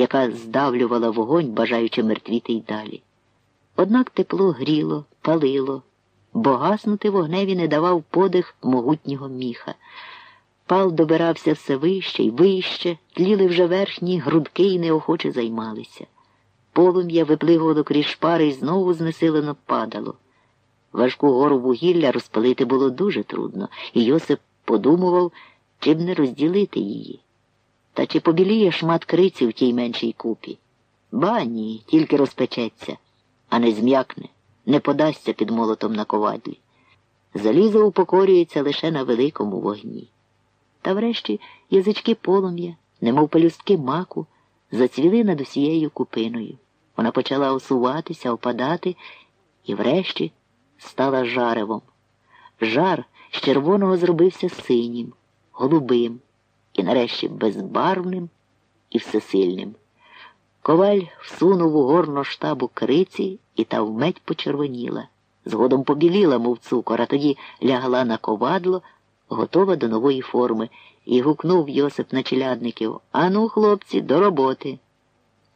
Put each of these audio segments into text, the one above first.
яка здавлювала вогонь, бажаючи мертвіти й далі. Однак тепло гріло, палило, бо гаснути вогневі не давав подих могутнього міха. Пал добирався все вище й вище, тліли вже верхні грудки і неохоче займалися. Полум'я виплигувало крізь шпари і знову знесилено падало. Важку гору вугілля розпалити було дуже трудно, і Йосип подумував, чи б не розділити її. Та чи побіліє шмат криці в тій меншій купі? Ба ні, тільки розпечеться, а не зм'якне, не подасться під молотом на ковадлі. Залізо упокорюється лише на великому вогні. Та врешті язички полум'я, немов пелюстки маку, зацвіли над усією купиною. Вона почала осуватися, опадати і, врешті, стала жаревом. Жар з червоного зробився синім, голубим і, нарешті, безбарвним і всесильним. Коваль всунув у горно штабу криці і та вмить почервоніла. Згодом побіліла, мов цукор, а тоді лягла на ковадло, готова до нової форми, і гукнув Йосип на челядників Ану, хлопці, до роботи.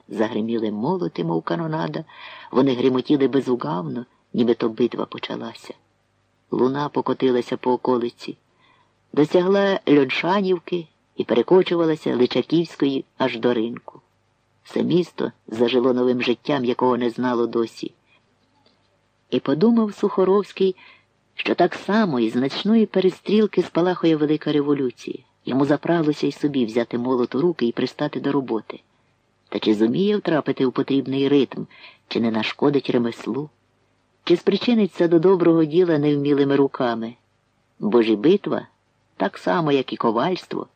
Загриміли молоти, мов канонада, вони гримотіли безугавно, ніби то битва почалася. Луна покотилася по околиці, досягла Льоншанівки і перекочувалася Личаківської аж до ринку. Все місто зажило новим життям, якого не знало досі. І подумав Сухоровський, що так само із значної перестрілки спалахує велика революція. Йому запралося й собі взяти молот у руки і пристати до роботи. Та чи зуміє втрапити у потрібний ритм, чи не нашкодить ремеслу, чи спричиниться до доброго діла невмілими руками? Бо ж і битва, так само, як і ковальство,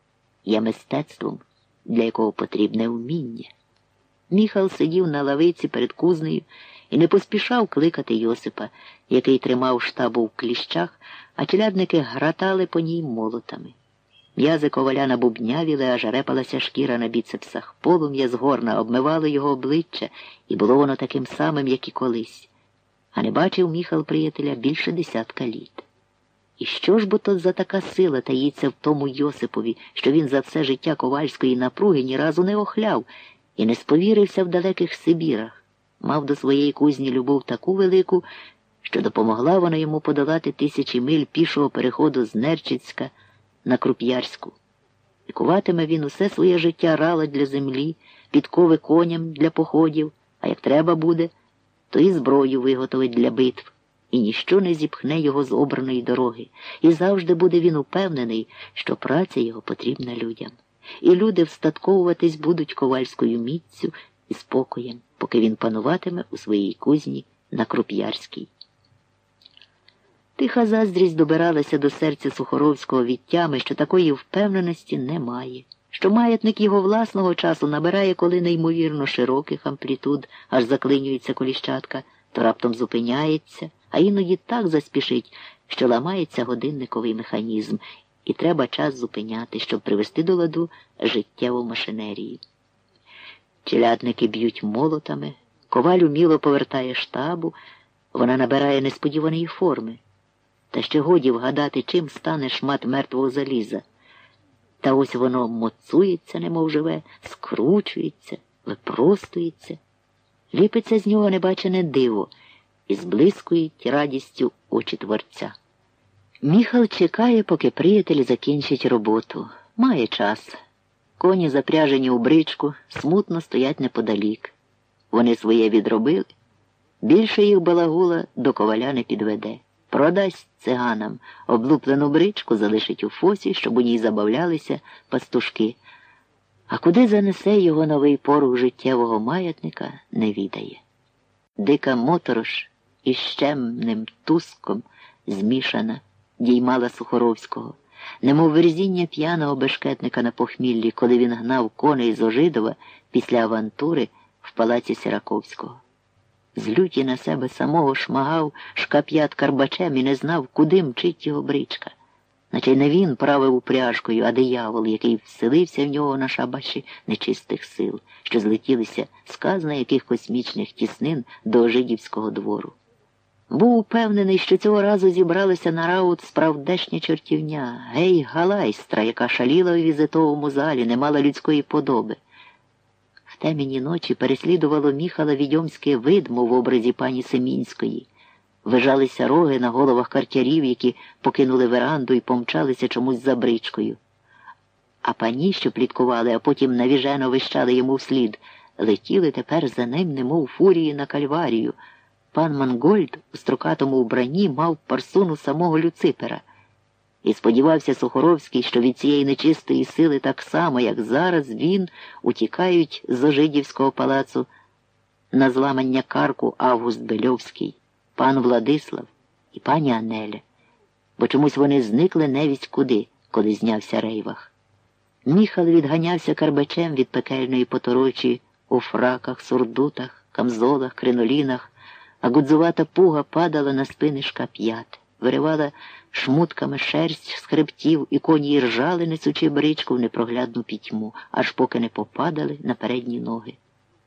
є мистецтвом, для якого потрібне вміння. Міхал сидів на лавиці перед кузнею і не поспішав кликати Йосипа, який тримав штабу в кліщах, а челядники гратали по ній молотами. М'язи коваля набубнявіли, аж репалася шкіра на біцепсах. Полум'я з горна обмивало його обличчя, і було воно таким самим, як і колись. А не бачив міхал приятеля більше десятка літ. І що ж бо то за така сила таїться в тому Йосипові, що він за все життя ковальської напруги ні разу не охляв і не сповірився в далеких Сибірах, мав до своєї кузні любов таку велику, що допомогла вона йому подолати тисячі миль пішого переходу з Нерчицька на Круп'ярську. Лікуватиме він усе своє життя рала для землі, підкови коням для походів, а як треба буде, то і зброю виготовить для битв, і ніщо не зіпхне його з обраної дороги, і завжди буде він упевнений, що праця його потрібна людям. І люди встатковуватись будуть ковальською міццю і спокоєм, поки він пануватиме у своїй кузні на Круп'ярській. Тиха заздрість добиралася до серця Сухоровського відтями, що такої впевненості немає, що маятник його власного часу набирає коли неймовірно широких амплітуд, аж заклинюється коліщатка, то раптом зупиняється, а іноді так заспішить, що ламається годинниковий механізм, і треба час зупиняти, щоб привести до ладу життєву машинерію. Челядники б'ють молотами, коваль уміло повертає штабу, вона набирає несподіваної форми. Та ще годі вгадати, чим стане шмат мертвого заліза. Та ось воно моцується, немов живе, скручується, випростується, ліпиться з нього небачене диво і зблискують радістю очі творця. Міхал чекає, поки приятель закінчить роботу. Має час. Коні, запряжені у бричку, смутно стоять неподалік. Вони своє відробили. Більше їх балагула до коваля не підведе. Продасть циганам, облуплену бричку залишить у фосі, щоб у ній забавлялися пастушки. А куди занесе його новий порух життєвого маятника, не відає. Дика моторош із щемним туском змішана, діймала Сухоровського, немов верзіння п'яного бешкетника на похміллі, коли він гнав коней з Ожидова після авантури в палаці Сираковського. З люті на себе самого шмагав шкап'ят карбачем і не знав, куди мчить його бричка. Наче не він правив упряжкою, а диявол, який вселився в нього на шабаші нечистих сил, що злетілися з казна яких космічних тіснин до жидівського двору. Був упевнений, що цього разу зібралися на раут справдешня чортівня, гей галайстра, яка шаліла у візитовому залі, не мала людської подоби В темені ночі переслідувало міхала відьомське видмо в образі пані Семінської. Вижалися роги на головах картярів, які покинули веранду і помчалися чомусь за бричкою. А пані, що пліткували, а потім навіжено вищали йому вслід, летіли тепер за ним, немов фурії на кальварію. Пан Мангольд у строкатому вбранні мав парсуну самого Люципера. І сподівався Сухоровський, що від цієї нечистої сили так само, як зараз, він утікають з Ожидівського палацу на зламання карку Август Бельовський, пан Владислав і пані Анеля, бо чомусь вони зникли невість куди, коли знявся рейвах. Міхал відганявся карбачем від пекельної поторочі у фраках, сурдутах, камзолах, кринолінах, а гудзувата пуга падала на спини шкап'ят, виривала шмутками шерсть з хребтів, і коні ржали, несучи бричку в непроглядну пітьму, аж поки не попадали на передні ноги.